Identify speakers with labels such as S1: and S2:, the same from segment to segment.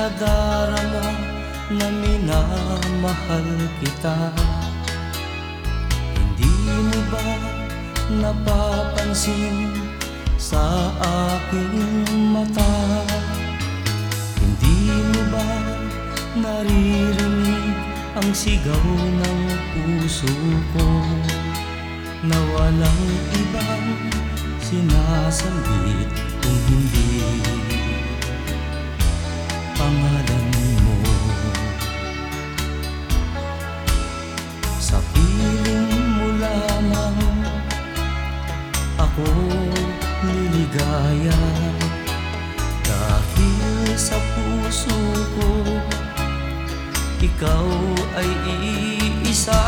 S1: nadarama na minamahal kita. Hindi mo ba napapansin sa aking mata? Hindi mo ba naririnig ang sigaw ng puso ko? Na walang ibang sinasambit kung hindi ako niligaya. Dahil sa puso ko ikaw ay iisa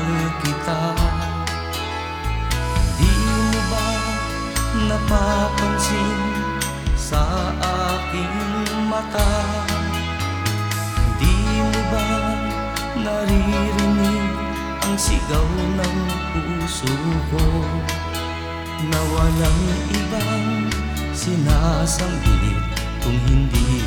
S1: minamahal kita? Hindi mo ba napapansin sa aking mata? Hindi mo ba naririnig ang sigaw ng puso ko Na walang ibang sinasambit kung hindi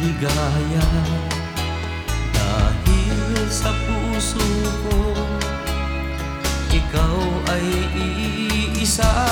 S1: ligaya Dahil sa puso ko Ikaw ay iisa.